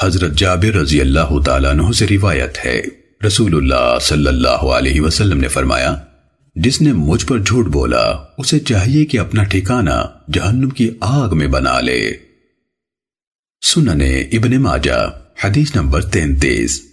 حضرت جابر رضی اللہ تعالیٰ عنہ سے روایت ہے۔ رسول اللہ صلی اللہ علیہ وسلم نے فرمایا، جس نے مجھ پر جھوٹ بولا، اسے چاہیے کہ اپنا ٹھکانہ جہنم کی آگ میں بنا لے۔ سننے ابن ماجہ، حدیث نمبر تینتیس۔